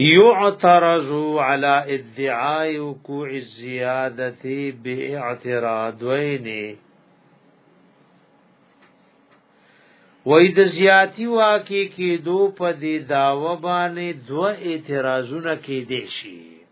يعترض على ادعاء وقوع الزيادة باعتراضين وای د زیاتی واقع کې دو په دې داوه باندې دو اعتراضونه کې دي شي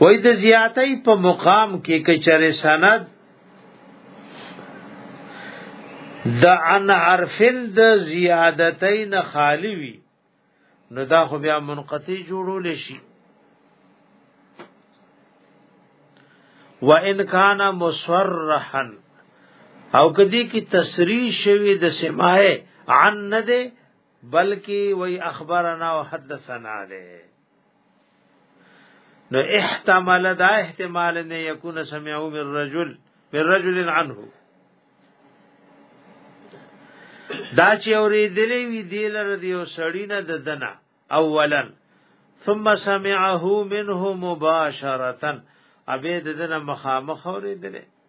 وای د زیاتې په مقام کې کچره سند د ان حرفن د زیادتین خالی وی نو دا خو بیا منقطع جوړول شي وان کان مصرحا او کدی کی تصریح شوی د سماع عن نه بلکې وی اخبرنا او حدثنا ده نو احتمال دا احتمال نه یکون سمعو من رجل من رجل عنه دا چې اورېدلې وی دی لر دی او سړی نه د دنا اولا ثم سمعه منه مباشره ابه د دنا مخامخ اورېدلې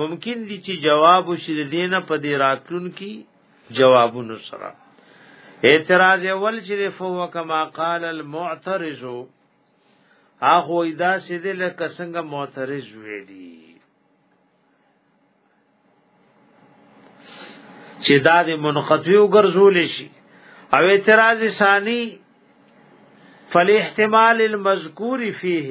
ممکن دي چې جواب وشي د دینه په دې راتلون کې جوابونو سره اعتراض اول چې فهو کما قال المعترض هغه وېدا چې د لکه څنګه معترض وې دي چې دا د منقطعو ګرځول شي او اعتراض ثانی فالاحتمال المذکور فيه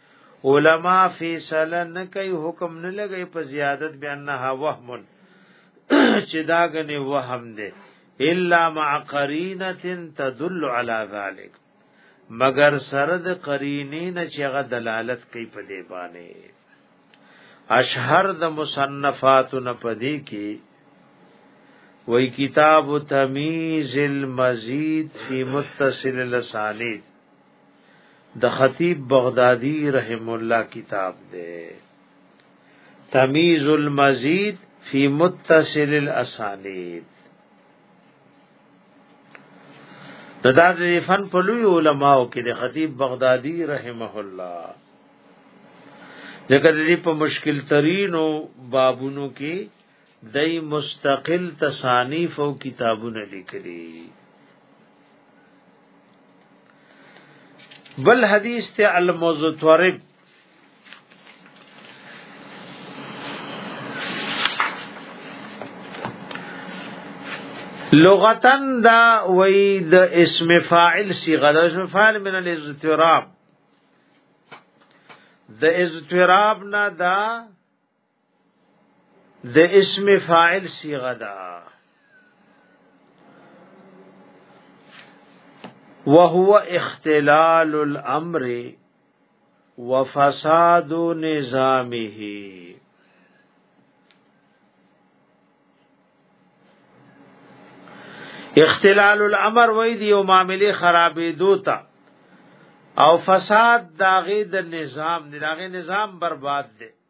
علما فیصله نه کوي حکم نه لګي په زیادت بانها وهم چې دا غني وهم دی الا مع قرینه تدل على ذلك مگر سره د قرینین چې غ دلالت کوي په دی باندې اشهر د مصنفات نه پدې کې وی کتاب تمیز المزید فی متصل لسانید د خطیب بغدادي رحم الله کتاب دی تمیز المزید فی متصل الاسانید د دا د فن په لوی علماو کې د خطیب بغدادي رحمه الله ځکه د دې په مشکل ترینو بابونو کې دای مستقل تصانیف او کتابونه لیکلي بل حدیث ته المزتورب لغتن دا وی د اسم فاعل صيغه د اسم فاعل من الاضطراب د اضطراب نه دا د اسم فاعل صيغه ده وهو اختلال الامر وفساد نظامه اختلال الامر وای دی او معاملې خرابې دوتا او فساد داغه د نظام داغه نظام برباد دی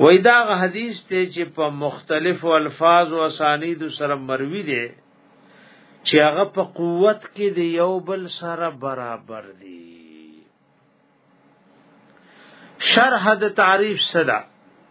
وای دا حدیث ته چې په مختلفو الفاظ او اسانید سره مروي دي چې هغه په قوت کې دی یو بل سره برابر دي شرح د تعریف صدا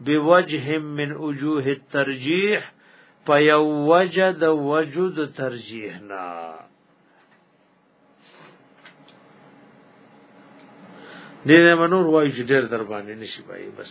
بوجه من وجوه الترجیح په یو وجه د وجود ترجیح نه دې نه منور وایي چې ډېر در باندې نشي پای بس